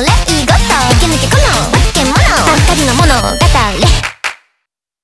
れいごときめきこの化け物ばっかりのものを語れ